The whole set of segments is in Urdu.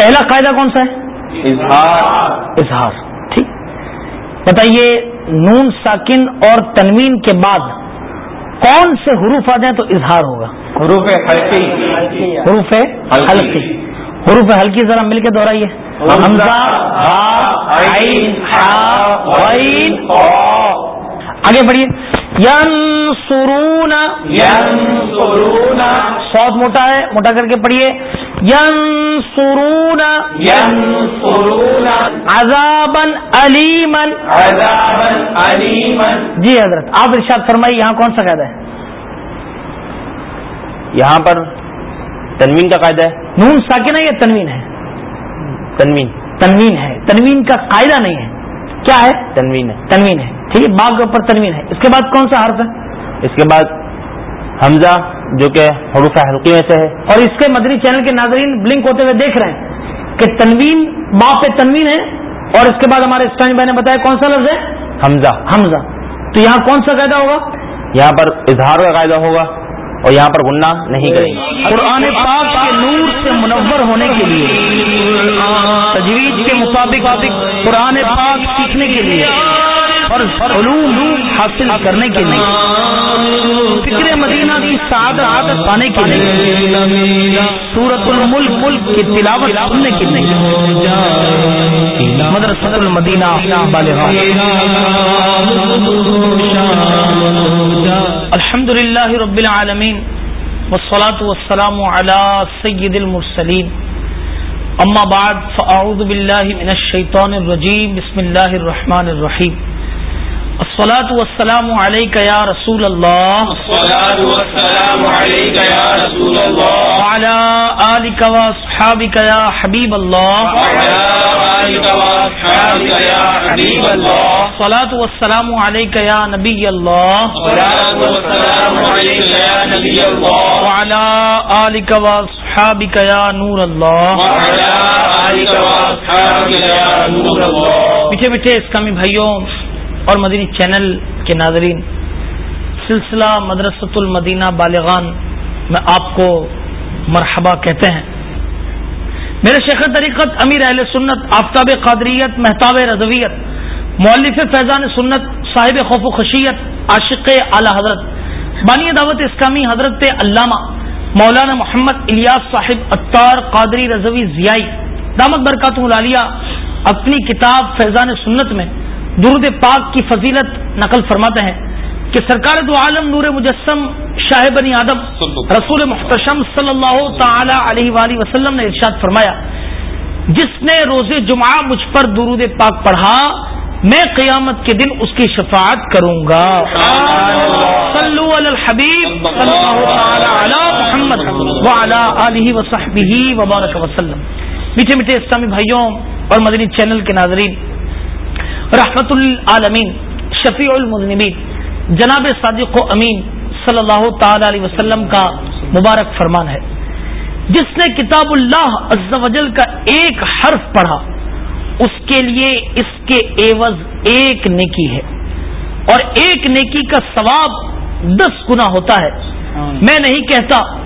پہلا قاعدہ کون سا ہے؟ اظہار۔ ٹھیک۔ بتائیے نون ساکن اور تنوین کے بعد کون سے حروف آ جائیں تو اظہار ہوگا؟ حروف حلقی۔ حروف ہلکی حروف ہلکی ذرا مل کے دوہرائیے آگے بڑھیے۔ ین سرون ین سوت موٹا ہے موٹا کر کے پڑھیے. ین سرون ین سرون عذابن علیمن عذابن علیمن جی حضرت آپ ارشاد فرمائیے یہاں کون سا قاعدہ ہے؟ یہاں پر تنوین کا قاعدہ ہے۔ نون ساکن ہے یا تنوین ہے؟ تنوین۔ تنوین ہے۔ تنوین کا قاعدہ نہیں ہے۔ کیا ہے؟ تنوین ہے۔ تنوین ہے۔ ٹھیک ہے باغ کے اوپر تنوین ہے۔ اس کے بعد کون سا حرف ہے؟ اس کے بعد حمزہ جو کہ حروف حلقی میں سے ہے۔ اور اس کے مدری چینل کے ناظرین بلنک ہوتے ہوئے دیکھ رہے ہیں کہ تنوین با پہ تنوین ہے اور اس کے بعد ہمارے اسٹائن بھائی نے بتایا کون سا لفظ ہے؟ حمزہ۔ حمزہ۔ تو یہاں کون سا قاعدہ ہوگا؟ یہاں پر اظہار کا قاعدہ ہوگا۔ اور یہاں پر گننا نہیں کریں گے۔ قرآن پاک کے نور سے منور ہونے کے لیے تجویز کے مطابق قرآن پاک سیکھنے کے لیے اور علوم حاصل کرنے کے لیے، فکر مدینہ کی سعادت عادت پانے کے لیے سورت الملک ملک کی تلاوت سننے کے لیے، مدرسۃ المدینہ الحمد للہ رب العالمین والصلاة والسلام على سید المرسلین. اما بعد فاعوذ باللہ من الشیطان الرجیم بسم اللہ الرحمن الرحیم. الصلاة والسلام عليك يا رسول الله الصلاة والسلام عليك يا رسول الله وعلى آلك وأصحابك يا حبيب الله وعلى آلك وأصحابك يا حبيب والسلام عليك يا نبي الله. الصلاة نور الله. میٹھے میٹھے اسلامی بھائیوں اور مدنی چینل کے ناظرین، سلسلہ مدرسۃ المدینہ بالغان میں آپ کو مرحبا کہتے ہیں۔ میرے شیخ طریقت امیر اہل سنت، آفتاب قادریت، محتاب رضویت مولف فیضان سنت، صاحب خوف و خشیت، عاشق اعلی حضرت، بانی دعوت اسلامی حضرت علامہ مولانا محمد الیاس صاحب اطار قادری رضوی ضیائی، دامت برکات ملالیہ اپنی کتاب فیضان سنت میں درود پاک کی فضیلت نقل فرماتے ہیں۔ کہ سرکار دو عالم نور مجسم شاہ بنی آدم رسول محتشم صلی اللہ تعالی علیہ وآلہ وسلم نے ارشاد فرمایا جس نے روز جمعہ مجھ پر درود پاک پڑھا میں قیامت کے دن اس کی شفاعت کروں گا۔ صلو علی الحبیب صلی اللہ تعالی علی محمد وعلی آلہ وصحبہ وبارک وسلم۔ میٹھے میٹھے اسلامی بھائیوں اور مدنی چینل کے ناظرین رحمت العالمین شفیع المذنبین جناب صادق و امین صلی اللہ تعالی علیہ وسلم کا مبارک فرمان ہے۔ جس نے کتاب اللہ عز و جل کا ایک حرف پڑھا اس کے لیے اس کے ایوز ایک نیکی ہے۔ اور ایک نیکی کا ثواب دس گنا ہوتا ہے۔ میں نہیں کہتا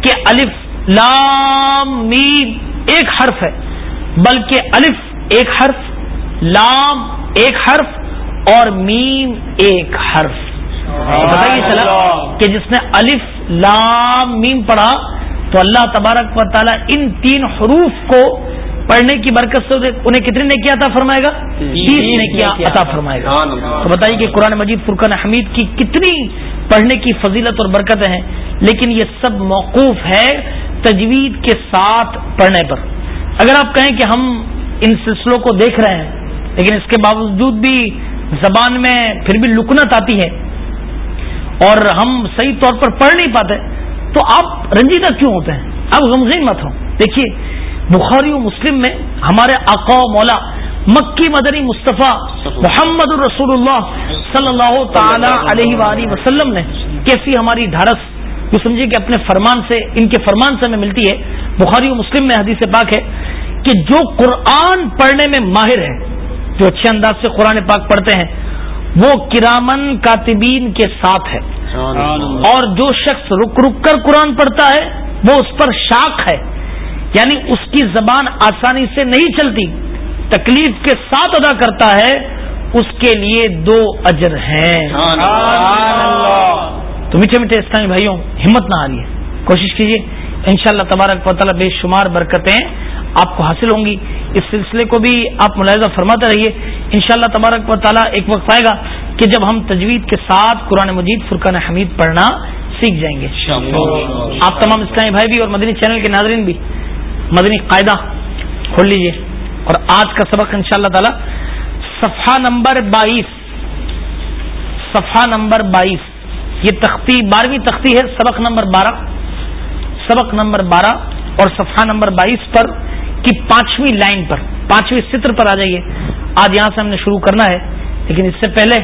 کہ الف لام میم ایک حرف ہے بلکہ الف ایک حرف لام ایک حرف اور میم ایک حرف۔ بتائیے چلا کہ جس نے الف لام میم پڑھا تو اللہ تبارک و تعالیٰ ان تین حروف کو پڑھنے کی برکت سے انہیں کتنے نے کیا عطا فرمائے گا؟ تیس نے کیا عطا فرمائے گا۔ تو بتائیے کہ قرآن مجید فرقان حمید کی کتنی پڑھنے کی فضیلت اور برکتیں ہیں لیکن یہ سب موقوف ہے تجوید کے ساتھ پڑھنے پر۔ اگر آپ کہیں کہ ہم ان سلسلوں کو دیکھ رہے ہیں لیکن اس کے باوجود بھی زبان میں پھر بھی لکنت آتی ہے اور ہم صحیح طور پر پڑھ نہیں پاتے، تو آپ رنجیدہ کیوں ہوتے ہیں؟ آپ غمزین مت ہوں۔ دیکھیے، بخاری و مسلم میں ہمارے آقا و مولا مکی مدنی مصطفیٰ محمد الرسول اللہ صلی اللہ تعالی علیہ وآلہ وسلم نے کیسی ہماری ڈھارس جو سمجھے کہ اپنے فرمان سے، ان کے فرمان سے ہمیں ملتی ہے۔ بخاری و مسلم میں حدیث پاک ہے کہ جو قرآن پڑھنے میں ماہر ہے جو اچھے انداز سے قرآن پاک پڑھتے ہیں وہ کرامن کاتبین کے ساتھ ہے۔ اور جو شخص رک رک کر قرآن پڑھتا ہے وہ اس پر شاک ہے۔ یعنی اس کی زبان آسانی سے نہیں چلتی۔ تکلیف کے ساتھ ادا کرتا ہے اس کے لیے دو اجر ہیں۔ تو میٹھے میٹھے اسلامی بھائیوں ہمت نہ رہی ہے۔ کوشش کیجیے ان شاء اللہ تبارک تعالیٰ بے شمار برکتیں آپ کو حاصل ہوں گی۔ اس سلسلے کو بھی آپ ملاحظہ فرماتے رہیے۔ ان شاء اللہ تبارک و تعالیٰ ایک وقت آئے گا کہ جب ہم تجوید کے ساتھ قرآن مجید فرقان حمید پڑھنا سیکھ جائیں گے۔ آپ تمام اسلامی بھائی بھی اور مدنی چینل کے ناظرین بھی مدنی قاعدہ کھول لیجیے اور آج کا سبق ان شاء اللہ تعالی صفحہ نمبر بائیس۔ صفحہ نمبر بائیس۔ یہ تختی بارہویں تختی ہے سبق نمبر بارہ۔ سبق نمبر بارہ اور صفحہ نمبر بائیس پر کی پانچویں لائن پر پانچویں سطر پر آ جائیے۔ آج یہاں سے ہم نے شروع کرنا ہے لیکن اس سے پہلے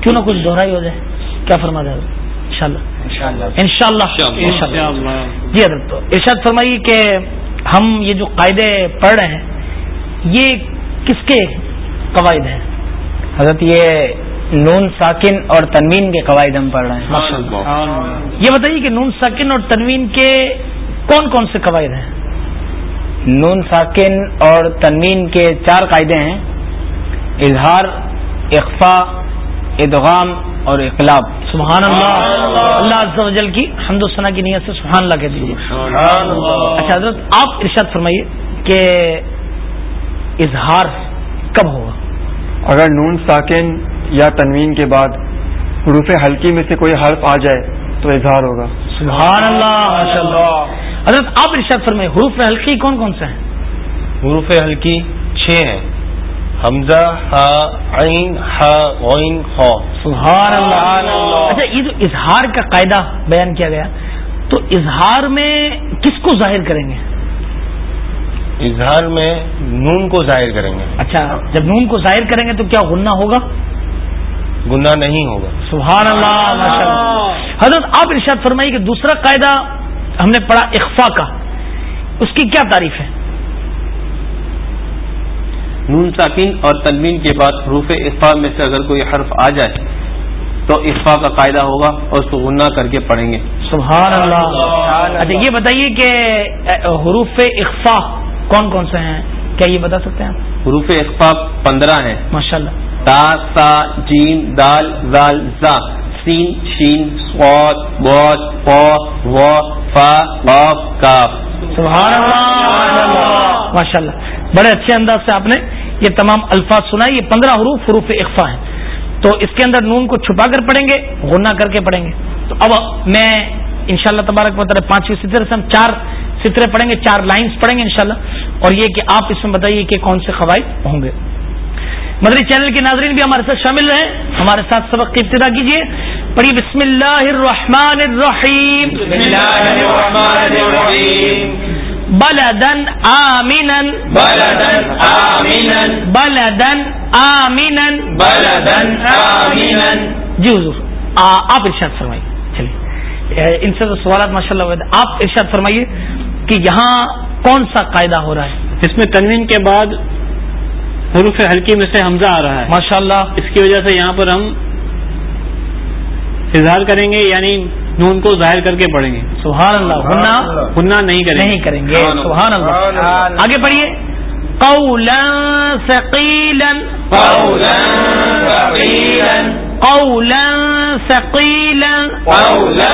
کیوں نہ کچھ دوہرائی ہو جائے۔ کیا فرما جائے ان شاء اللہ ان شاء اللہ جی حضرت تو ارشاد فرمائیے کہ ہم یہ جو قاعدے پڑھ رہے ہیں یہ کس کے قواعد ہیں؟ حضرت یہ نون ساکن اور تنوین کے قواعد ہم پڑھ رہے ہیں۔ یہ بتائیے کہ نون ساکن اور تنوین کے کون کون سے قواعد ہیں؟ نون ساکن اور تنوین کے چار قاعدے ہیں۔ اظہار اقفا ادغام اور اقلاب۔ سبحان اللہ اللہ عز و جل کی حمد و ثنا کی نیت سے سبحان اللہ کہہ دیجیے اچھا حضرت آپ ارشاد فرمائیے کہ اظہار کب ہوگا؟ اگر نون ساکن یا تنوین کے بعد حروف ہلکی میں سے کوئی حرف آ جائے تو اظہار ہوگا۔ سبحان اللہ حضرت آپ ارشاد فرمائیے حروف ہلکی کون کون سے ہیں؟ حروف ہلکی چھ ہیں۔ حمزہ عین غین سبحان اللہ اچھا یہ جو اظہار کا قاعدہ بیان کیا گیا تو اظہار میں کس کو ظاہر کریں گے؟ اظہار میں نون کو ظاہر کریں گے۔ اچھا جب نون کو ظاہر کریں گے تو کیا غنہ ہوگا؟ گناہ نہیں ہوگا۔ سبحان اللہ حضرت آپ ارشاد فرمائیے کہ دوسرا قاعدہ ہم نے پڑھا اخفا کا۔ اس کی کیا تعریف ہے؟ نون ساکین اور تنوین کے بعد حروف اقفا میں سے اگر کوئی حرف آ جائے تو اقفا کا قاعدہ ہوگا اور اس کو غنہ کر کے پڑھیں گے۔ سبحان اللہ اچھا یہ بتائیے کہ حروف اقفا کون کون سے ہیں؟ کیا یہ بتا سکتے ہیں حروف اقفا پندرہ ہیں۔ ماشاء اللہ تا سا جین دال زال زا۔ سین شین سواد بوت پو و فا کاف۔ سبحان اللہ۔ ماشاء اللہ بڑے اچھے انداز سے آپ نے یہ تمام الفاظ سنا یہ پندرہ حروف حروف اقفا ہیں۔ تو اس کے اندر نون کو چھپا کر پڑھیں گے غنہ کر کے پڑھیں گے۔ تو اب میں انشاءاللہ تبارک مطلب پانچویں سترے سے ہم چار سترے پڑھیں گے چار لائنز پڑھیں گے انشاءاللہ۔ اور یہ کہ آپ اس میں بتائیے کہ کون سے قواعد ہوں گے۔ مدری چینل کے ناظرین بھی ہمارے ساتھ شامل رہے ہمارے ساتھ سبق کی ابتدا کیجیے۔ پڑھی بسم اللہ الرحمن الرحیم۔ بسم اللہ الرحمن الرحیم۔ بلدن آمینن بلدن آمینن بلدن آمینن بلدن آمینن جی حضور آپ ارشاد فرمائیے۔ چلیے ان سے تو سوالات ماشاء اللہ آپ ارشاد فرمائیے کہ یہاں کون سا قاعدہ ہو رہا ہے؟ اس میں تنوین کے بعد حروف ہلکی میں سے حمزہ آ رہا ہے۔ ماشاء اللہ اس کی وجہ سے یہاں پر ہم اظہار کریں گے یعنی نون کو ظاہر کر کے پڑھیں گے۔ سبحان اللہ ہننا ہننا نہیں کریں نہیں کریں گے۔ سبحان اللہ۔ آگے پڑھیے۔ قولا ثقيلا قولا ثقيلا قولا ثقيلا قولا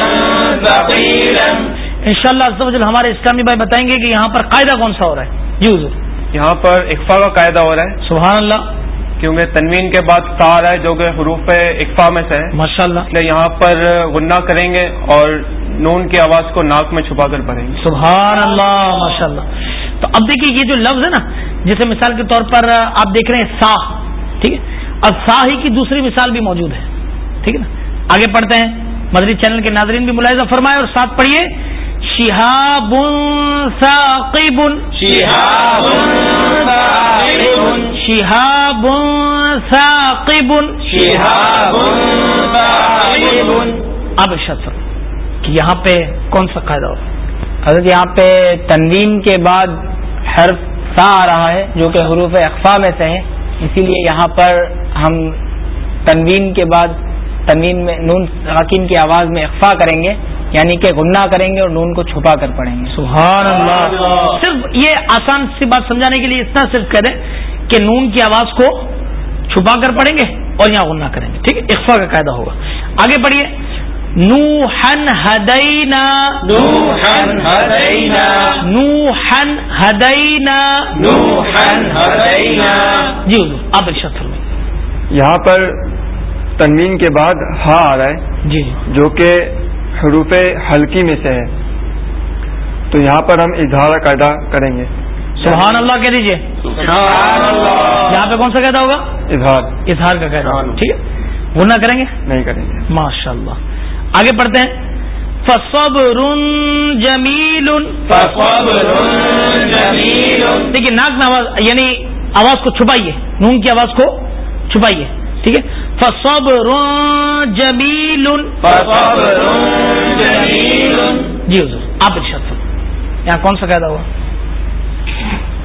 ثقيلا انشاءاللہ و جل ہمارے اسلامی بھائی بتائیں گے کہ یہاں پر قاعدہ کون سا ہو رہا ہے؟ جی حضور. یہاں پر اقفا کا قاعدہ ہو رہا ہے. سبحان اللہ کیونکہ تنوین کے بعد تا رہا ہے جو کہ حروف اقفا میں سے ہے. ماشاء اللہ یہاں پر غنہ کریں گے اور نون کی آواز کو ناک میں چھپا کر پڑھیں گے. سبحان اللہ ماشاء اللہ تو اب دیکھیے یہ جو لفظ ہے نا جیسے مثال کے طور پر آپ دیکھ رہے ہیں سا ٹھیک ہے؟ اب سا ہی کی دوسری مثال بھی موجود ہے ٹھیک ہے نا؟ آگے پڑھتے ہیں مدری چینل کے ناظرین بھی ملاحظہ فرمائے اور ساتھ پڑھیے۔ شہاب ثاقب شهاب ثاقب شہاب ثاقب شهاب ثاقب اب فرمائیں کہ یہاں پہ کون سا قاعدہ ہو؟ حضرت یہاں پہ تنوین کے بعد حرف سا آ رہا ہے جو کہ حروف اقفا میں سے ہے اسی لیے یہاں پر ہم تنوین کے بعد تنوین میں نون ساکین کی آواز میں اقفا کریں گے۔ یعنی کہ گناہ کریں گے اور نون کو چھپا کر پڑھیں گے۔ سبحان اللہ صرف یہ آسان سی بات سمجھانے کے لیے اتنا صرف کہہ دیں کہ نون کی آواز کو چھپا کر پڑھیں گے اور یہاں غنہ کریں گے ٹھیک ہے؟ اقفا کا قاعدہ ہوگا۔ آگے پڑھیے۔ نو ہن ہدینا۔ نو ہن ہدینا۔ نو ہن ہدینا۔ جی حضور آپ ارشاد فرمائیے یہاں پر تنوین کے بعد ہا آ رہا ہے جی۔ جو کہ حروف حلقی میں سے ہے۔ تو یہاں پر ہم اظہار قاعدہ کریں گے۔ سبحان اللہ کہہ دیجیے سبحان اللہ۔ یہاں پہ کون سا قاعدہ ہوگا؟ اظہار۔ اظہار کا قاعدہ. ٹھیک ہے۔ غنہ کریں گے؟ نہیں کریں گے۔ ماشاء اللہ آگے پڑھتے ہیں۔ فصبر جمیل فصبر جمیل دیکھیے ناک میں آواز یعنی آواز کو چھپائیے۔ نون کی آواز کو چھپائیے۔ ٹھیک ہے۔ فصبر جمیل فصبر جمیل جی حضور آپ ارشاد فرمائیں۔ یہاں کون سا قاعدہ ہوا؟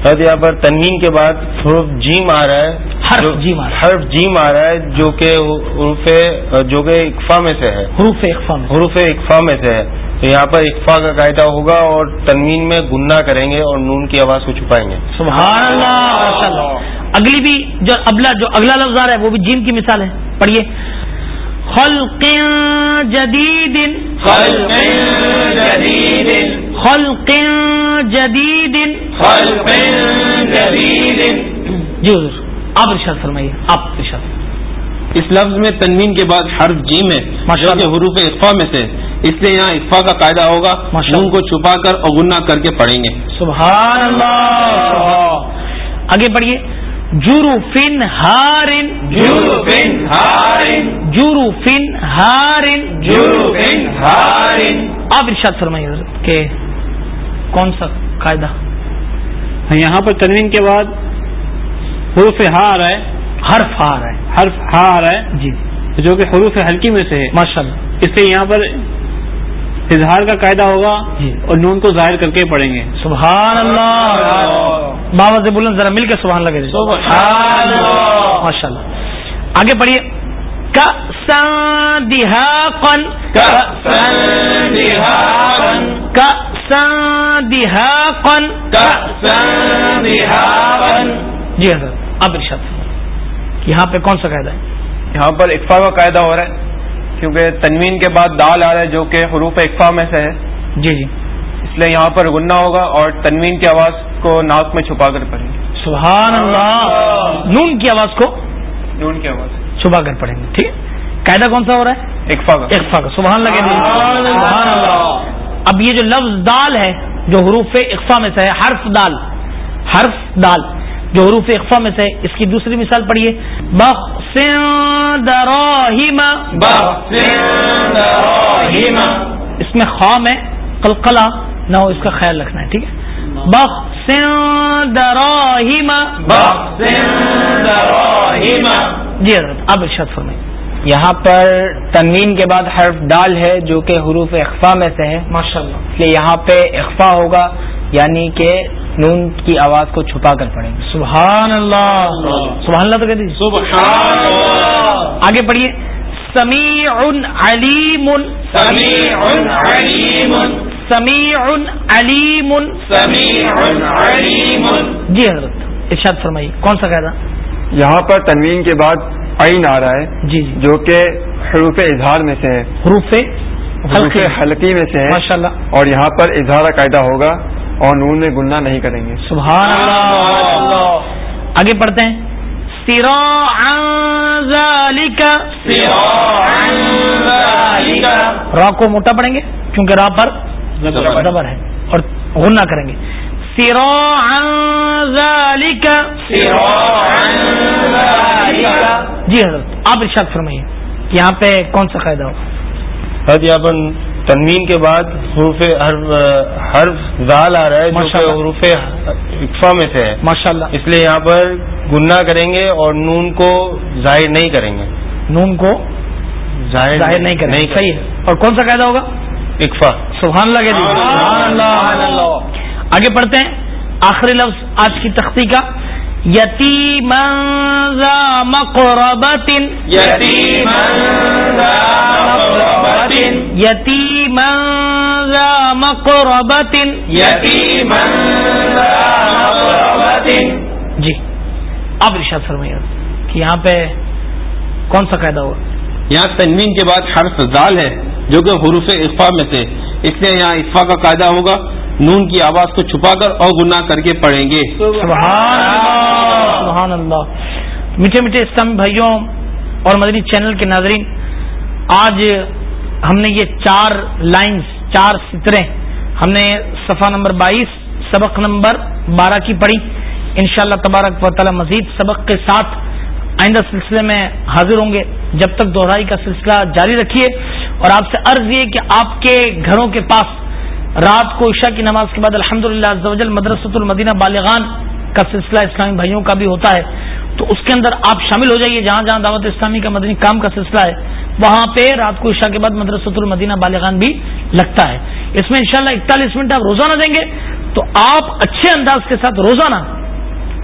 حضرت یہاں پر تنوین کے بعد حروف جیم آ رہا ہے حرف جیم آ رہا ہے۔ حرف جیم آ رہا ہے جو کہ حروف جو کہ اقفا میں سے ہے۔ حروف اقفا میں حروف اقفا میں سے ہے۔ تو یہاں پر اقفا کا قاعدہ ہوگا اور تنوین میں گننا کریں گے اور نون کی آواز کو چھپائیں گے۔ سبحان اللہ اگلی بھی جو ابلا جو اگلا لفظ آ رہا ہے وہ بھی جیم کی مثال ہے۔ پڑھیے۔ خلق جدید خلق جدید خلق جدید خلق جدید جی حضور آپ ارشاد فرمائیے آپ ارشاد۔ اس لفظ میں تنوین کے بعد حرف جیم ہے ماشاء جو اللہ. کہ حروف اقفا میں سے اس لیے یہاں اقفا کا قاعدہ ہوگا نون. کو چھپا کر اور گننا کر کے پڑھیں گے۔ سبحان اللہ۔ آگے بڑھیے جورو فن ہارن جرفن ہارن جورو فن ہارن جرفن ہارن آپ ارشاد فرمائیے حضرت کہ کون سا قاعدہ؟ یہاں پر تنوین کے بعد حروف ہا آ رہا ہے۔ حرف آ رہا ہے۔ حرف ہا آ رہا ہے۔ جی۔ جو کہ حروف ہلکی میں سے ہے۔ ماشاء اللہ اس لیے یہاں پر اظہار کا قاعدہ ہوگا جی. اور نون کو ظاہر کر کے پڑھیں گے۔ سبحان اللہ بابا سے بولن ذرا مل کے سبحان لگے اللہ. ماشاء اللہ آگے پڑھیے۔ کن کن دهاقا جی حضرت اب ارشاد۔ یہاں پہ کون سا قاعدہ ہے؟ یہاں پر اقفا کا قاعدہ ہو رہا ہے۔ کیونکہ تنوین کے بعد دال آ رہا ہے جو کہ حروف اقفا میں سے ہے۔ جی جی۔ اس لیے یہاں پر گننا ہوگا اور تنوین کی آواز کو ناک میں چھپا کر پڑھیں۔ گے سبحان اللہ۔ نون کی آواز کو نون کی آواز۔ چھپا کر پڑھیں گے ٹھیک۔ ہے قاعدہ کون سا ہو رہا ہے؟ اقفا کا۔ اقفا کا۔ سبحان لگے سبحان اللہ۔ اب یہ جو لفظ دال ہے جو حروف اقفا میں سے ہے حرف دال۔ حرف دال۔ جو حروف اقفا میں سے اس کی دوسری مثال پڑھیے۔ اس میں خام ہے قلقلہ نہ ہو اس کا خیال رکھنا ہے ٹھیک ہے؟ دراہم جی حضرت آپ ارشاد فرمائیے یہاں پر تنوین کے بعد حرف دال ہے جو کہ حروف اخفا میں سے ہے۔ ماشاء اللہ اس لیے یہاں پہ اخفا ہوگا یعنی کہ نون کی آواز کو چھپا کر پڑھیں۔ گے سبحان اللہ۔ سبحان اللہ تو کہہ دیجیے سبحان اللہ آگے پڑھیے۔ سمیع علیم سمیع علیم سمیع علیم سمیع علیم جی حضرت ارشاد فرمائیے کون سا قاعدہ؟ یہاں پر تنوین کے بعد عین آ رہا ہے جی جی۔ جو کہ حروف اظہار میں سے ہے۔ حروف حلقی میں سے ہے۔ ماشاء اللہ اور یہاں پر اظہار قاعدہ ہوگا۔ اور نون میں گننا نہیں کریں گے۔ سبحان اللہ۔ آگے پڑھتے ہیں۔ را کو موٹا پڑھیں گے کیونکہ را پر زبر ہے۔ اور غنہ کریں گے۔ ذالک جی حضرت آپ ارشاد فرمائیے یہاں پہ کون سا قاعدہ ہو؟ حضرت یہاں پر تنوین کے بعد حروف حرف زال آ رہا ہے جو. حروف اقفا میں سے ہے۔ ماشاء اللہ اس لیے یہاں پر گننا کریں گے اور نون کو ظاہر نہیں کریں گے۔ نون کو ظاہر نہیں کریں نہیں صحیح ہے۔ اور کون سا قاعدہ ہوگا؟ اقفا سبحان اللہ اللہ۔ آگے پڑھتے ہیں۔ آخری لفظ آج کی تختی کا۔ یتیما ذا مقربت یتیما ذا مقربت یتیم یتیما ذا مقربت یتیما ذا مقربت جی آپ ارشاد فرمائیے کہ یہاں پہ کون سا قاعدہ ہوا؟ یہاں تنوین کے بعد حرف زال ہے جو کہ حروف اقفا میں سے۔ اس لیے یہاں اقفا کا قاعدہ ہوگا نون کی آواز کو چھپا کر اور گناہ کر کے پڑھیں گے۔ سبحان اللہ سبحان اللہ۔ میٹھے میٹھے اسلامی بھائیوں اور مدنی چینل کے ناظرین آج ہم نے یہ چار لائنز، چار سترے ہم نے صفحہ نمبر بائیس، سبق نمبر بارہ کی پڑھی۔ انشاءاللہ تبارک و تعالی مزید سبق کے ساتھ آئندہ سلسلے میں حاضر ہوں گے۔ جب تک دوہرائی کا سلسلہ جاری رکھیے۔ اور آپ سے عرض یہ کہ آپ کے گھروں کے پاس رات کو عشاء کی نماز کے بعد الحمد للہ مدرسۃ المدینہ بالغان کا سلسلہ اسلامی بھائیوں کا بھی ہوتا ہے، تو اس کے اندر آپ شامل ہو جائیے۔ جہاں جہاں دعوت اسلامی کا مدنی کام کا سلسلہ ہے وہاں پہ رات کو عشاء کے بعد مدرسۃ المدینہ بالغان بھی لگتا ہے۔ اس میں انشاءاللہ اکتالیس منٹ آپ روزانہ دیں گے تو آپ اچھے انداز کے ساتھ روزانہ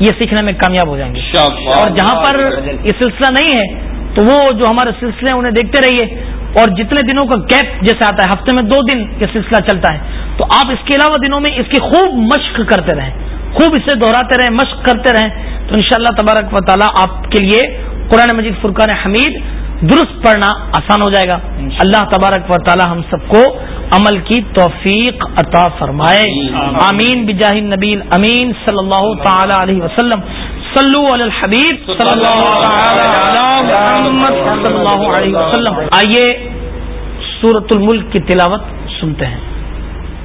یہ سیکھنے میں کامیاب ہو جائیں گے۔ اور جہاں پر یہ سلسلہ نہیں ہے تو وہ جو ہمارے سلسلے ہیں انہیں دیکھتے رہیے۔ اور جتنے دنوں کا گیپ جیسے آتا ہے ہفتے میں دو دن یہ سلسلہ چلتا ہے۔ تو آپ اس کے علاوہ دنوں میں اس کی خوب مشق کرتے رہیں۔ خوب اسے دہراتے رہیں مشق کرتے رہیں۔ تو انشاءاللہ تبارک و تعالیٰ آپ کے لیے قرآن مجید فرقان حمید درست پڑھنا آسان ہو جائے گا۔ اللہ تبارک و تعالی ہم سب کو عمل کی توفیق عطا فرمائے۔ آمین۔ بجاہ نبیل امین صلی اللہ تعالی علیہ وسلم۔ صلو علی الحبیب صلی اللہ علیہ وسلم۔ آئیے سورت الملک کی تلاوت سنتے ہیں۔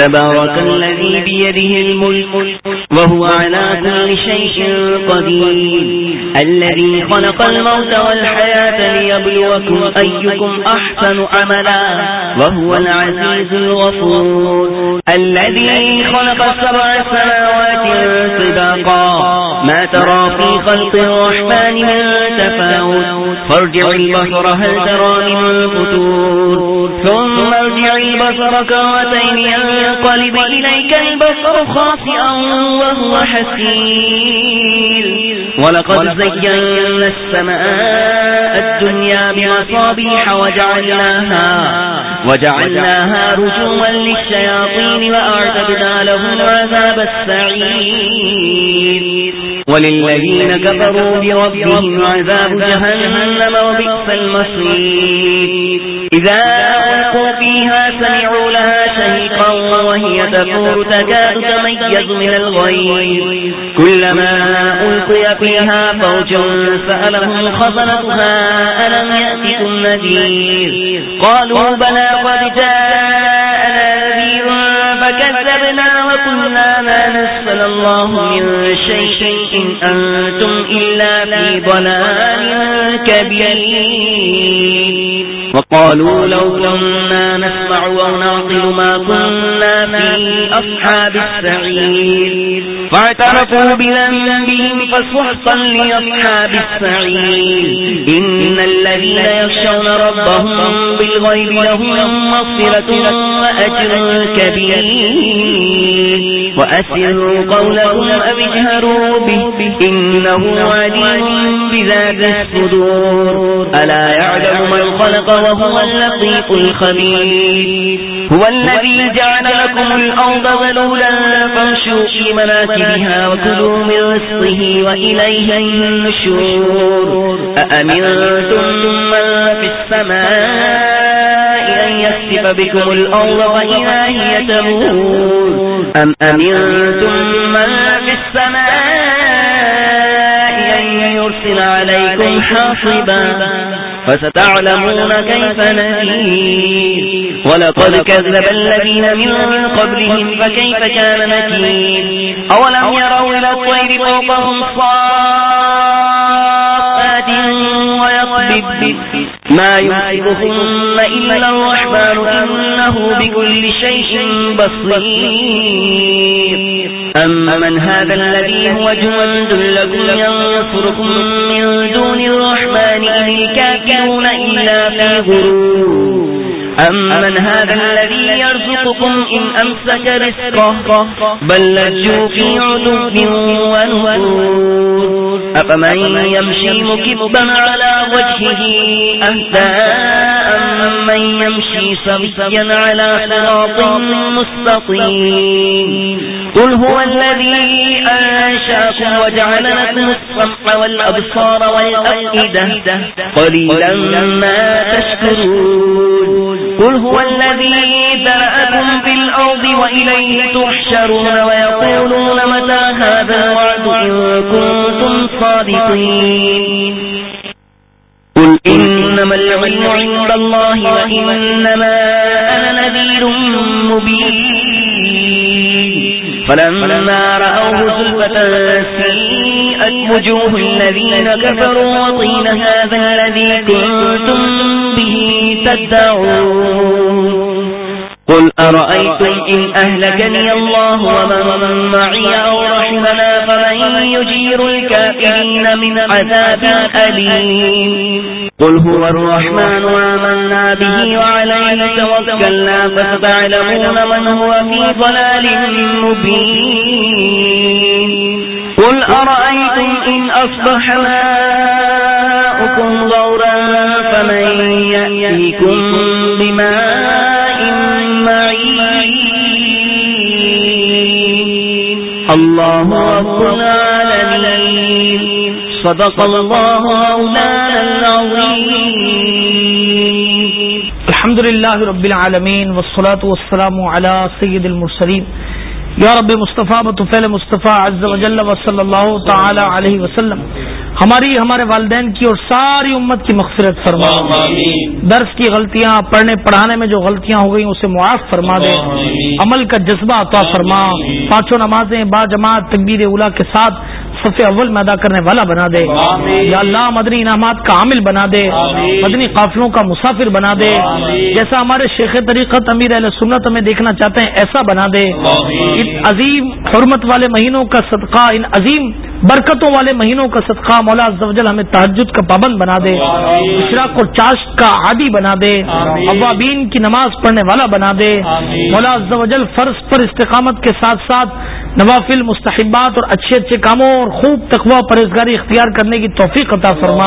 تبارك الذي بيده الملك وهو على كل شيء قدير. الذي خلق الموت والحياة ليبلوكم أيكم أحسن عملا وهو العزيز الغفور. الذي خلق السبع سماوات طباقا ما ترى في خلق الرحمن من تفاوت. فارجع البصر، هل ترى من فتور ثم ارجع البصر كرتين، ينقلب إليك البصر خاسئا وهو حسين. ولقد زينا السماء الدنيا بمصابيح وجعلناها وجعلناها رجوما للشياطين وأعتدنا لهم عذاب السعير. وللذين كفروا بربهم عذاب جهنم وبئس المصير. إذا ألقوا فيها سمعوا لها شهيقا وهي تفور تكاد تميز من الغير كلما ألقي فيها فوج سألهم خزنتها ألم يأتكم نذير قالوا بلى قد جاءنا نذير فكذبنا وقلنا ما نسل الله من شيء إن أنتم إلا في ضلال كبير وقالوا لو كنا نسمع ونعقل ما كنا في أصحاب السعير. فاعترفوا بذنبهم فسحقا لأصحاب السعير. إن الذين يخشون ربهم بالغيب لهم مغفرة وأجر كبير. وأسروا قولكم أو اجهروا به. إنه عليم بذات الصدور. ألا يعلم من خلق وهو اللطيف الخبير. هو الذي جعل لكم الأرض ذلولا فامشوا في مناكبها وكلوا من رزقه وإليه النشور. أأمنتم من في السماء أن يخسف بكم الأرض فإذا هي تمور؟ أم أمنتم من في السماء أن يرسل عليكم حاصبا؟ فستعلمون كيف نذير. ولقد كذب الذين من قبلهم، فكيف كان نكير؟ أولم يروا إلى الطير فوقهم صافات ويقبب ما يمسكهن إلا الرحمن، إنه بكل شيء بصير. أمن هذا الذي هو جند لكم ينصركم من دون الرحمن إن الكافرون إلا في غرور. أمن هذا الذي يرزقكم إن أمسك رزقه بل لجوا في عدو ونفور أفمن يمشي مكبا على وجهه أهداء من يمشي سبيا على صراط مستقيم قل هو الذي أنشاكم وجعل لكم السمع والأبصار والأفئدة قليلا ما تشكرون قل هو الذي ذرأكم في الأرض وإليه تحشرون ويقولون متى هذا الوعد إن كنتم صادقين؟ قل إنما العلم عند الله وإنما أنا نذير مبين. فلما رأوه زلفة سيئت وجوه الذين كفروا وطين هذا الذي كنتم به تدعون. قل أرأيتم إن أهلكني الله ومن معي أو رحمنا فمن يجير الكافرين من عذاب أليم. قل هو الرحمن وآمنا به وعليه توكلنا فستعلمون من هو في ضلال مبين. قل أرأيتم إن أصبح ماؤكم اللہ صدق اللہ الحمد للہ رب العالمین والصلاة والسلام علی سید المرسلین. یا رب مصطفیٰ بطفیل مصطفیٰ عز و جل و صلی اللہ تعالی علیہ وسلم ہماری ہمارے والدین کی اور ساری امت کی مغفرت فرما درس کی غلطیاں پڑھنے پڑھانے میں جو غلطیاں ہو گئی اسے معاف فرما دے۔ عمل کا جذبہ عطا فرما۔ پانچوں نمازیں با جماعت تکبیر اولا کے ساتھ صف اول میں ادا کرنے والا بنا دے۔ یا اللہ مدنی انعامات کا عامل بنا دے۔ مدنی قافلوں کا مسافر بنا دے۔ جیسا ہمارے شیخ طریقت امیر علیہ سنت ہمیں دیکھنا چاہتے ہیں ایسا بنا دے۔ ان عظیم حرمت والے مہینوں کا صدقہ ان عظیم برکتوں والے مہینوں کا صدقہ مولا عزوجل ہمیں تحجد کا پابند بنا دے۔ اشراق اور چاشت کا عادی بنا دے۔ اوابین کی نماز پڑھنے والا بنا دے۔ مولا عزوجل فرض پر استقامت کے ساتھ ساتھ نوافل مستحبات اور اچھے اچھے کاموں اور خوب تقوی پرہیزگاری اختیار کرنے کی توفیق عطا فرما۔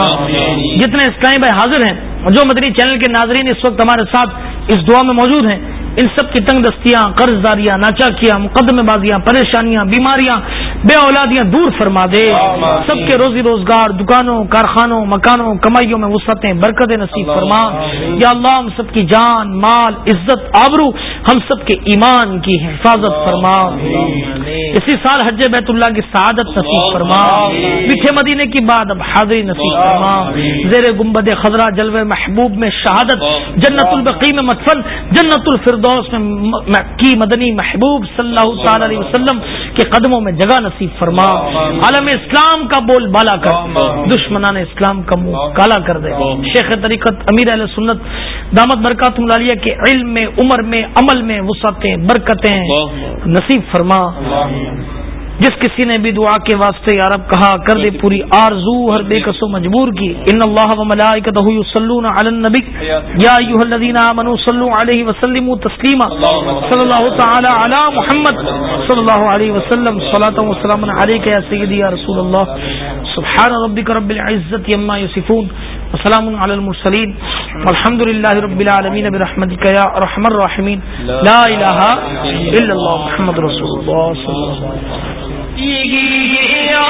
جتنے اسلامی بھائی حاضر ہیں جو مدنی چینل کے ناظرین اس وقت ہمارے ساتھ اس دعا میں موجود ہیں ان سب کی تنگ دستیاں قرض داریاں ناچاکیاں مقدمے بازیاں پریشانیاں بیماریاں بے اولادیاں دور فرما دے۔ سب کے روزی روزگار دکانوں کارخانوں مکانوں کمائیوں میں وسعتیں برکت نصیب فرما۔ یا اللہ ہم سب کی جان مال عزت آبرو ہم سب کے ایمان کی حفاظت فرما۔ اسی سال حج بیت اللہ کی سعادت نصیب فرما۔ میٹھے مدینے کی بعد اب حاضری نصیب فرما۔ زیر گمبد خزرہ جلوے محبوب میں شہادت جنت البقی میں مدفن جنت الفردوس میں کی مدنی محبوب صلی اللہ تعالی علیہ وسلم کے قدموں میں جگہ نصیب فرما۔ عالم اسلام کا بول بالا کر۔ دشمنان اسلام کا منہ کالا کر دے۔ شیخ طریقت امیر علیہ سنت دامت برکات ملالیہ کے علم میں، عمر میں، عمل میں وسعتیں، برکتیں نصیب فرما۔ جس کسی نے بھی دعا کے واسطے یارب کہا کر دے، پوری آرزو ہر بے کسو مجبور کی۔ ان اللہ و ملائکتہ یصلون علی النبی۔ یا ایھا الذین آمنوا صلوا علیہ وسلموا تسلیما۔ صلی اللہ تعالی علی محمد۔ صلی اللہ علیہ وسلم۔ صلاۃ و سلام علیک یا سیدی یا رسول اللہ۔ سبحان ربک رب العزت عما یصفون۔ وسلام علی المرسلین والحمد للہ رب العالمین برحمتک یا ارحم الراحمین لا الہ الا اللہ محمد رسول اللہ صلی اللہ علیہ وسلم. میرا